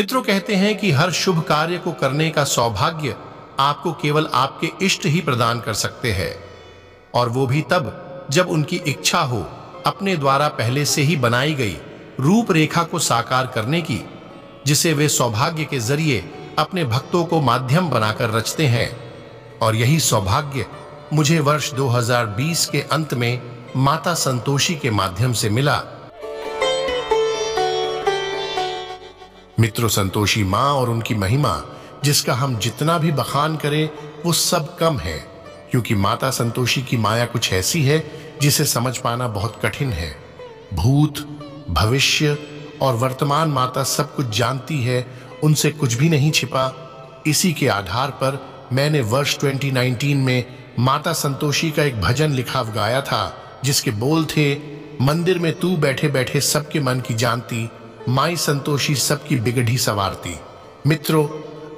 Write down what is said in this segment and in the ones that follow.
मित्रों कहते हैं कि हर शुभ कार्य को करने का सौभाग्य आपको केवल आपके इष्ट ही प्रदान कर सकते हैं। और वो भी तब जब उनकी इच्छा हो, अपने द्वारा पहले से ही बनाई गई रूपरेखा को साकार करने की, जिसे वे सौभाग्य के ज़रिए अपने भक्तों को माध्यम बनाकर रचते हैं। और यही सौभाग्य मुझे वर्ष 2020 के अंत में माता संतोषी के माध्यम से मिला। मित्रों संतोषी माँ और उनकी महिमा, जिसका हम जितना भी बखान करें, वो सब कम है, क्योंकि माता संतोषी की माया कुछ ऐसी है, जिसे समझ पाना बहुत कठिन है। भूत, भविष्य और वर्तमान माता सब कुछ जानती है, उनसे कुछ भी नहीं छिपा। इसी के आधार पर मैंने वर्ष 2019 में माता संतोषी का एक भजन लिखा, गाया था, जिसके बोल थे, मंदिर में तू बैठे बैठे सबके मन की जानती माई संतोषी सबकी बिगड़ी सवारती। मित्रों,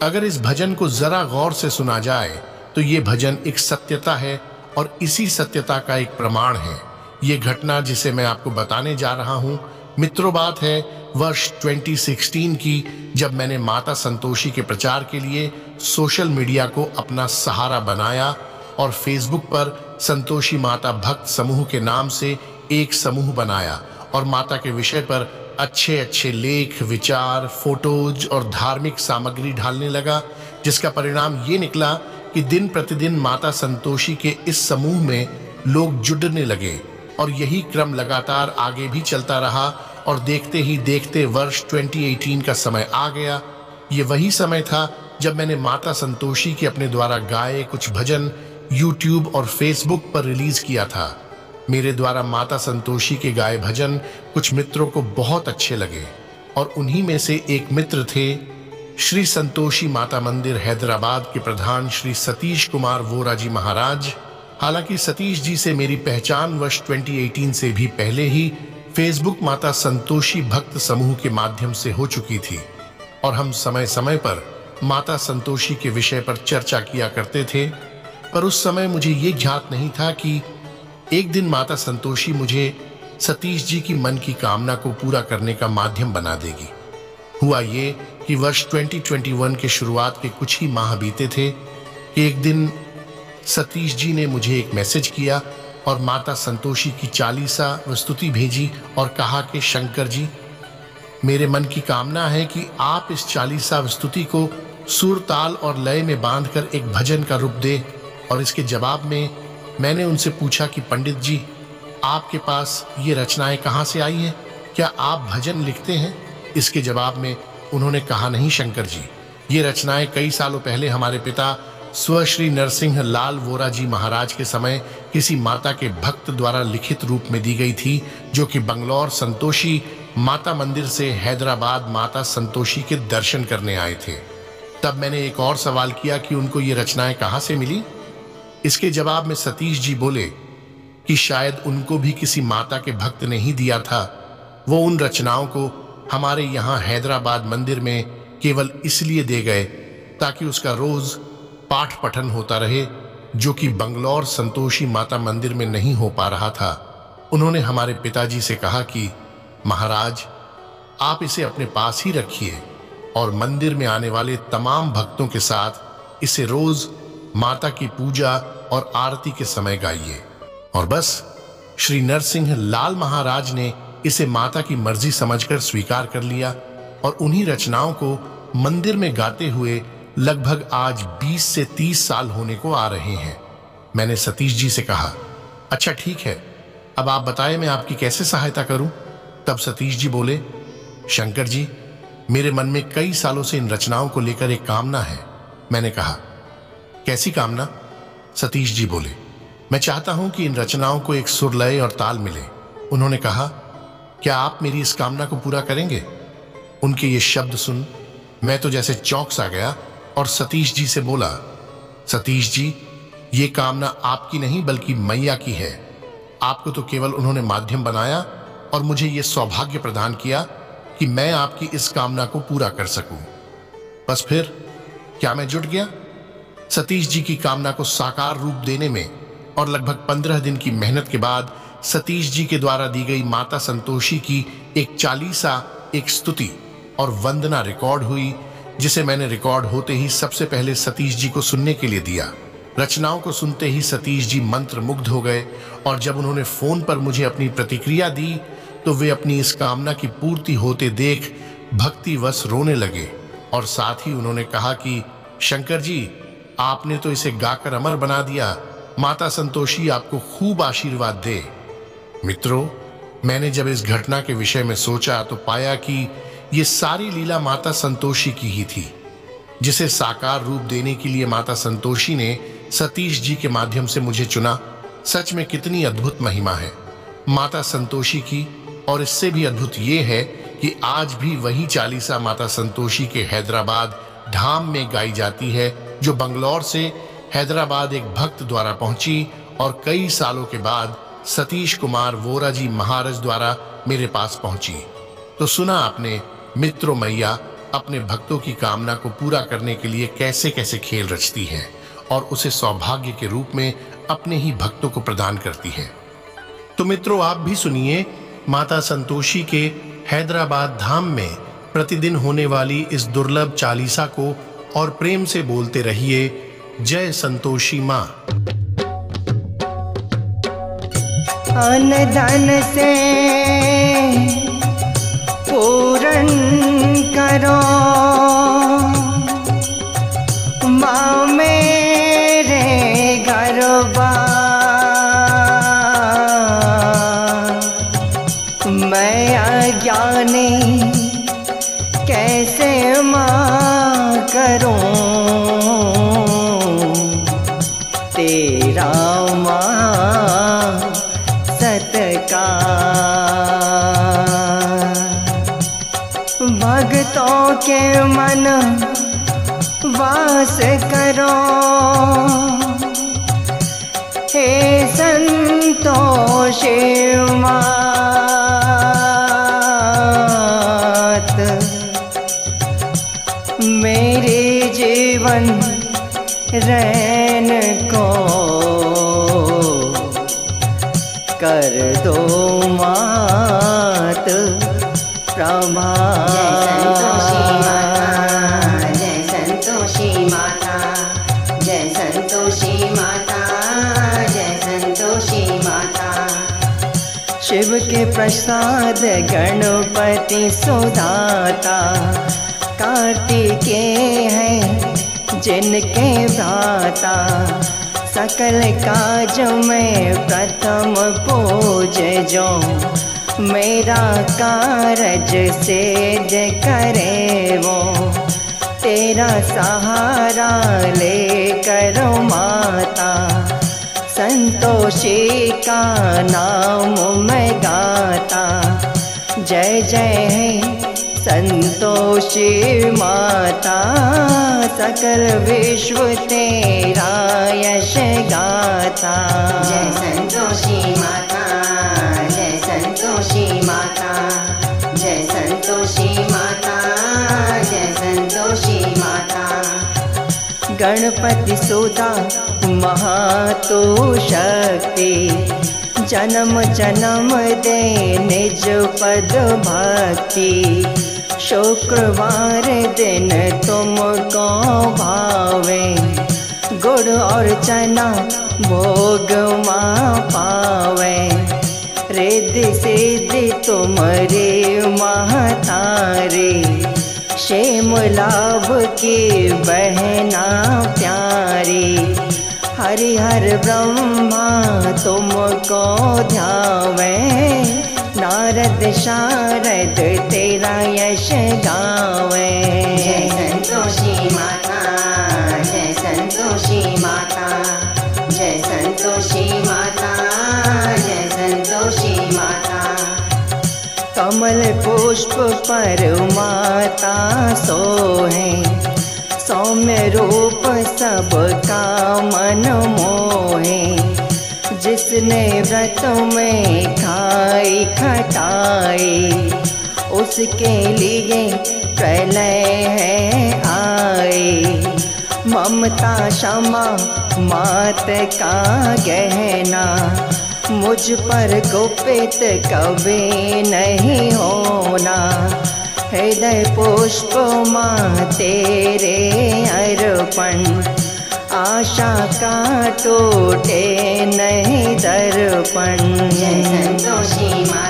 अगर इस भजन को जरा गौर से सुना जाए तो ये भजन एक सत्यता है और इसी सत्यता का एक प्रमाण है। ये घटना जिसे मैं आपको बताने जा रहा हूँ, मित्रों, बात है वर्ष 2016 की, जब मैंने माता संतोषी के प्रचार के लिए सोशल मीडिया को अपना सहारा बनाया और फेसबुक पर संतोषी माता भक्त समूह के नाम से एक समूह बनाया और माता के विषय पर अच्छे अच्छे लेख, विचार, फ़ोटोज़ और धार्मिक सामग्री ढालने लगा, जिसका परिणाम ये निकला कि दिन प्रतिदिन माता संतोषी के इस समूह में लोग जुड़ने लगे और यही क्रम लगातार आगे भी चलता रहा और देखते ही देखते वर्ष 2018 का समय आ गया। ये वही समय था जब मैंने माता संतोषी के अपने द्वारा गाए कुछ भजन YouTube और Facebook पर रिलीज़ किया था। मेरे द्वारा माता संतोषी के गाए भजन कुछ मित्रों को बहुत अच्छे लगे और उन्हीं में से एक मित्र थे श्री संतोषी माता मंदिर हैदराबाद के प्रधान श्री सतीश कुमार वोरा जी महाराज। हालाँकि सतीश जी से मेरी पहचान वर्ष 2018 से भी पहले ही फेसबुक माता संतोषी भक्त समूह के माध्यम से हो चुकी थी और हम समय समय पर माता संतोषी के विषय पर चर्चा किया करते थे, पर उस समय मुझे ये ज्ञात नहीं था कि एक दिन माता संतोषी मुझे सतीश जी की मन की कामना को पूरा करने का माध्यम बना देगी। हुआ ये कि वर्ष 2021 के शुरुआत के कुछ ही माह बीते थे कि एक दिन सतीश जी ने मुझे एक मैसेज किया और माता संतोषी की चालीसा वस्तुति भेजी और कहा कि, शंकर जी, मेरे मन की कामना है कि आप इस चालीसा वस्तुति को सुर ताल और लय में बांधकर एक भजन का रूप दे और इसके जवाब में मैंने उनसे पूछा कि, पंडित जी, आपके पास ये रचनाएँ कहाँ से आई हैं? क्या आप भजन लिखते हैं? इसके जवाब में उन्होंने कहा, नहीं, शंकर जी, ये रचनाएँ कई सालों पहले हमारे पिता स्वश्री नरसिंह लाल वोरा जी महाराज के समय किसी माता के भक्त द्वारा लिखित रूप में दी गई थी, जो कि बंगलौर संतोषी माता मंदिर से हैदराबाद माता संतोषी के दर्शन करने आए थे। तब मैंने एक और सवाल किया कि उनको ये रचनाएँ कहाँ से मिली? इसके जवाब में सतीश जी बोले कि शायद उनको भी किसी माता के भक्त ने ही दिया था। वो उन रचनाओं को हमारे यहाँ हैदराबाद मंदिर में केवल इसलिए दे गए ताकि उसका रोज पाठ पठन होता रहे, जो कि बंगलौर संतोषी माता मंदिर में नहीं हो पा रहा था। उन्होंने हमारे पिताजी से कहा कि, महाराज, आप इसे अपने पास ही रखिए और मंदिर में आने वाले तमाम भक्तों के साथ इसे रोज माता की पूजा और आरती के समय गाइए। और बस, श्री नरसिंह लाल महाराज ने इसे माता की मर्ज़ी समझकर स्वीकार कर लिया और उन्हीं रचनाओं को मंदिर में गाते हुए लगभग आज 20 से 30 साल होने को आ रहे हैं। मैंने सतीश जी से कहा अच्छा ठीक है, अब आप बताएँ मैं आपकी कैसे सहायता करूँ? तब सतीश जी बोले, शंकर जी, मेरे मन में कई सालों से इन रचनाओं को लेकर एक कामना है। मैंने कहा कैसी कामना? सतीश जी बोले, मैं चाहता हूँ कि इन रचनाओं को एक सुरलय और ताल मिले। उन्होंने कहा, क्या आप मेरी इस कामना को पूरा करेंगे? उनके ये शब्द सुन, मैं तो जैसे चौक सा गया और सतीश जी से बोला, सतीश जी, ये कामना आपकी नहीं बल्कि मैया की है। आपको तो केवल उन्होंने माध्यम बनाया और मुझे ये सौभाग्य प्रदान किया कि मैं आपकी इस कामना को पूरा कर सकूँ। बस फिर, क्या मैं जुट गया? सतीश जी की कामना को साकार रूप देने में और लगभग पंद्रह दिन की मेहनत के बाद सतीश जी के द्वारा दी गई माता संतोषी की एक चालीसा, एक स्तुति और वंदना रिकॉर्ड हुई, जिसे मैंने रिकॉर्ड होते ही सबसे पहले सतीश जी को सुनने के लिए दिया। रचनाओं को सुनते ही सतीश जी मंत्र मुग्ध हो गए और जब उन्होंने फ़ोन पर मुझे अपनी प्रतिक्रिया दी तो वे अपनी इस कामना की पूर्ति होते देख भक्तिवश रोने लगे और साथ ही उन्होंने कहा कि, शंकर जी आपने तो इसे गाकर अमर बना दिया। माता संतोषी आपको खूब आशीर्वाद दे। मित्रों, मैंने जब इस घटना के विषय में सोचा तो पाया कि ये सारी लीला माता संतोषी की ही थी, जिसे साकार रूप देने के लिए माता संतोषी ने सतीश जी के माध्यम से मुझे चुना। सच में कितनी अद्भुत महिमा है माता संतोषी की, और इससे भी अद्भुत ये है कि आज भी वही चालीसा माता संतोषी के हैदराबाद धाम में गाई जाती है जो बंगलौर से हैदराबाद एक भक्त द्वारा पहुँची और कई सालों के बाद सतीश कुमार वोरा जी महाराज द्वारा मेरे पास पहुँची। तो सुना आपने, मित्रों मैया, अपने भक्तों की कामना को पूरा करने के लिए कैसे कैसे खेल रचती है और उसे सौभाग्य के रूप में अपने ही भक्तों को प्रदान करती है। तो मित्रों, आप भी सुनिए माता संतोषी के हैदराबाद धाम में प्रतिदिन होने वाली इस दुर्लभ चालीसा को और प्रेम से बोलते रहिए जय संतोषी माँ। अन धन से पूरण करो। भक्तों के मन वास करो। हे संतोष मात, मेरे जीवन रैन को कर दो मात, प्रभा। के प्रसाद गणपति सुदाता। कार्तिकेय है जिनके दाता सकल काज में प्रथम पूज जो मेरा कारज सिद्ध करे वो। तेरा सहारा ले करो माता। संतोषी का नाम मैं गाता। जय जय है संतोषी माता, सकल विश्व तेरा यश गाता। जय संतोषी माता। गणपति सुधा महातो शक्ति जन्म जन्म दे निज पद भक्ति। शुक्रवार दिन तुम तुमको भावे गुड़ और चना भोग माँ पावे। रिद्धि सिद्धि तुम्हारे महतारे क्षेम लाभ की बहना प्यारी। हरिहर ब्रह्मा तुमको ध्यावे। नारद शारद तेरा यश गावे। पुष्प पर माता सोहे। सौम्य रूप सबका मन मोहे। जिसने व्रत में खाई खटाई, उसके लिए प्रलय है आए। ममता क्षमा मात का गहना मुझ पर गुपित कभी नहीं होना। हृदय पुष्प माँ तेरे अर्पण। आशा का टूटे नहीं दर्पण। जय संतोषी माता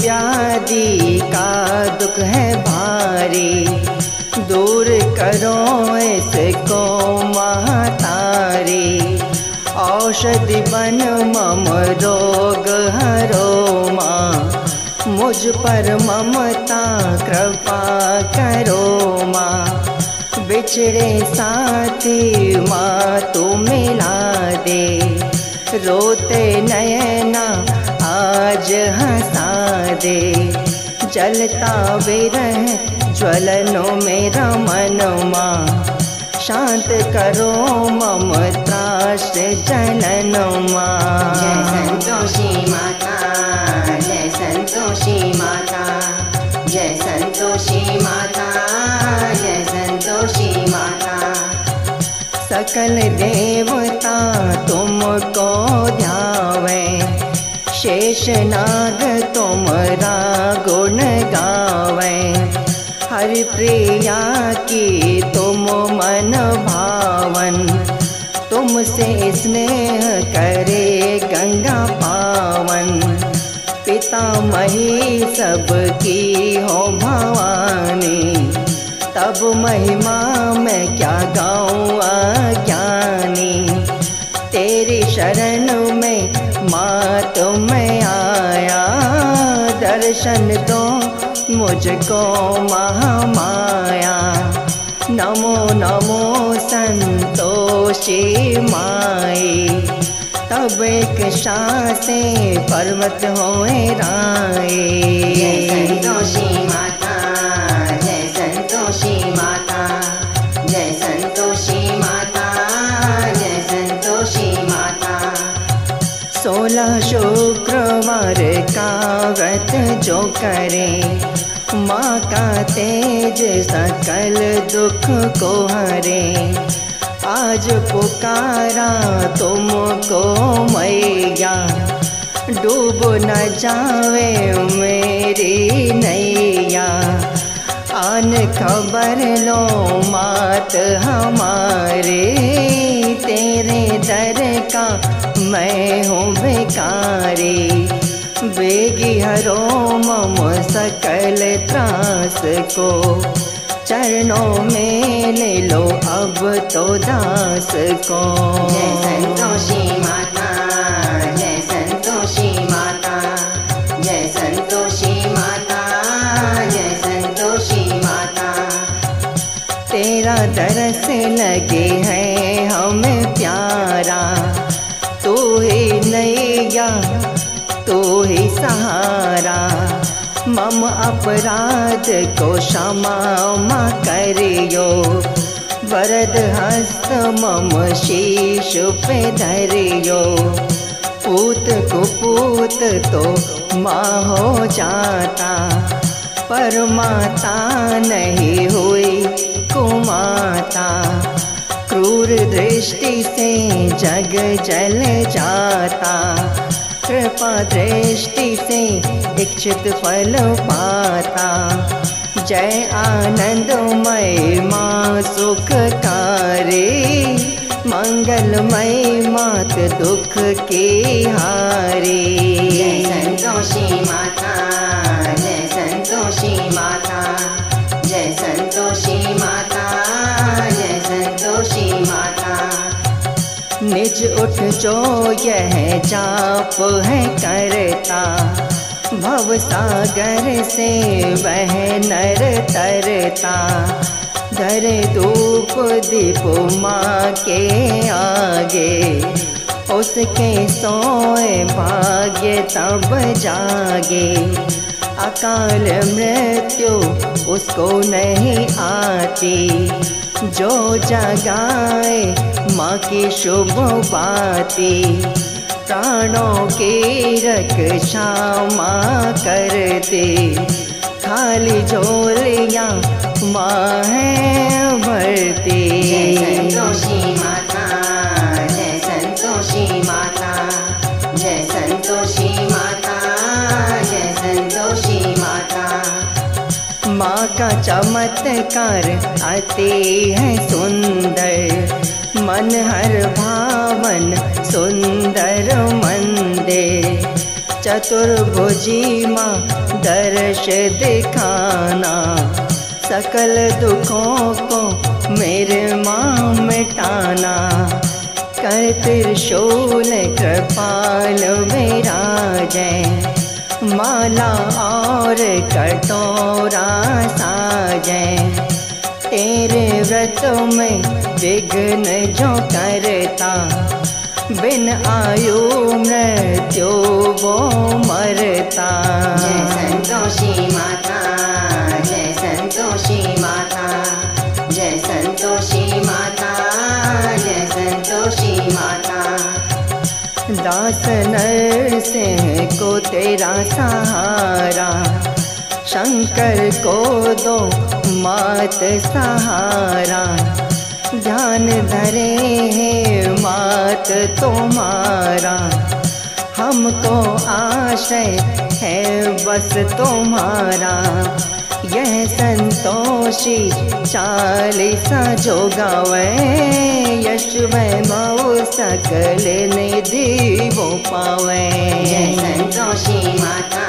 व्याधि का दुख है भारी। दूर करो इसको महातारी औषधि बन मम रोग हरो माँ। मुझ पर ममता कृपा करो माँ। बिछड़े साथी माँ तू मिला दे। रोते नयना आज हंसा दे। जलता विरह ज्वलनो माँ शांत करो मम त्रास जलन माँ। जय संतोषी माता जय संतोषी माता। जय संतोषी माता जय संतोषी माता। सकल देवता तुमको ध्यावे। शेष नाग तुमरा गुण गावे। हर प्रिया की तुम मन भावन। तुमसे स्नेह करे गंगा पावन। पिता मही सबकी हो भवानी। तब महिमा मैं क्या गाऊं अज्ञानी। तेरी शरण में मात में आया। दर्शन दो मुझको महामाया। नमो नमो संतोषी माई। तब एक शासे पर्वत होए राए जय संतोषी माता सोलह शुक्रवार का व्रत जो करे। माँ का तेज सकल दुख को हरे। आज पुकारा तुमको मैया। डूब न जावे मेरी नैया। आन खबर लो मात हमारे, तेरे दर का मैं हूँ बेकारी बेगी हरो मम सकल त्रास को। चरणों में ले लो अब तो दास को। जय संतोषी माता जय संतोषी माता जय संतोषी माता जय संतोषी माता। तेरा दरस लगे है हमें प्यारा। नैया तू ही सहारा, मम अपराध को क्षमा माँ करियो। वरद हस्त मम शीश पे धरियो। पूत कुपूत तो माँ हो जाता पर माता नहीं हुई कुमाता। क्रूर दृष्टि से जग जल जाता कृपा दृष्टि से इच्छित फल पाता। जय आनंदमय माँ सुखकारी। मंगलमय मात दुख के हारे। संतोषी माता। निज उठ जो यह जाप है करता। भव सागर से वह नर तरता। धरे धूप दीप माँ के आगे, उसके सोए भाग्य तब जागे। अकाल मृत्यु उसको नहीं आती? जो जगाए माँ की शुभ बाती। प्राणों की रक्षा माँ कर दे खाली झोलियाँ माँ है भरती। माता चमत्कार अति है सुंदर। मन हर भावन सुंदर मंदिर चतुर्भुजी माँ दर्श दिखाना। सकल दुखों को मेरे माँ मिटाना। कर त्रिशूल कृपाल मेरा जय। माला और कटोरा साजे। तेरे व्रत में विघ्न जो करता, बिन आयु मृत्यु वो मरता। जय संतोषी माता, जय संतोषी माता, जय संतोषी माता दास नर सिंह को तेरा सहारा, शंकर को दो मात सहारा। ध्यान धरे है मात तुम्हारा, हमको आशय है बस तुम्हारा। यह संतोषी चालीसा जो गावे यश मऊ सकल निधि वो पावे। जय संतोषी माता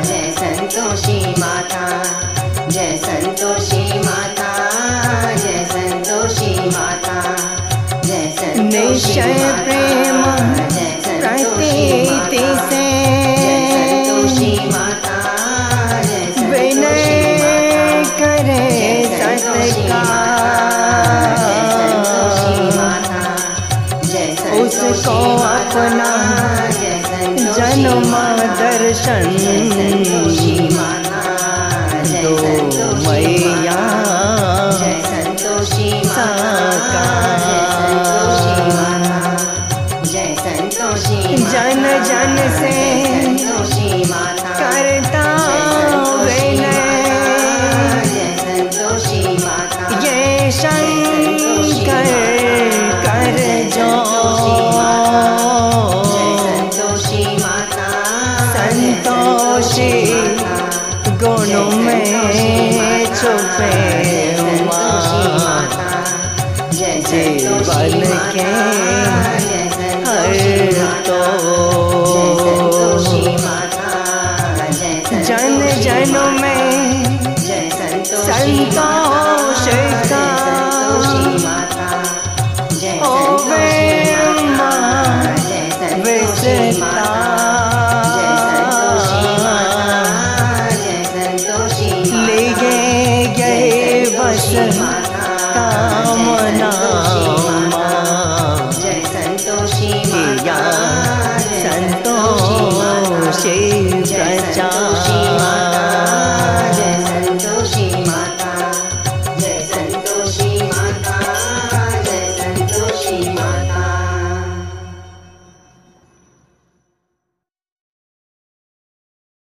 जय संतोषी माता जय संतोषी माता जय संतोषी माता जय संतोषी निश्चय प्रेम दर्शन दो मैया जन जन से करता विनय। ये शंकर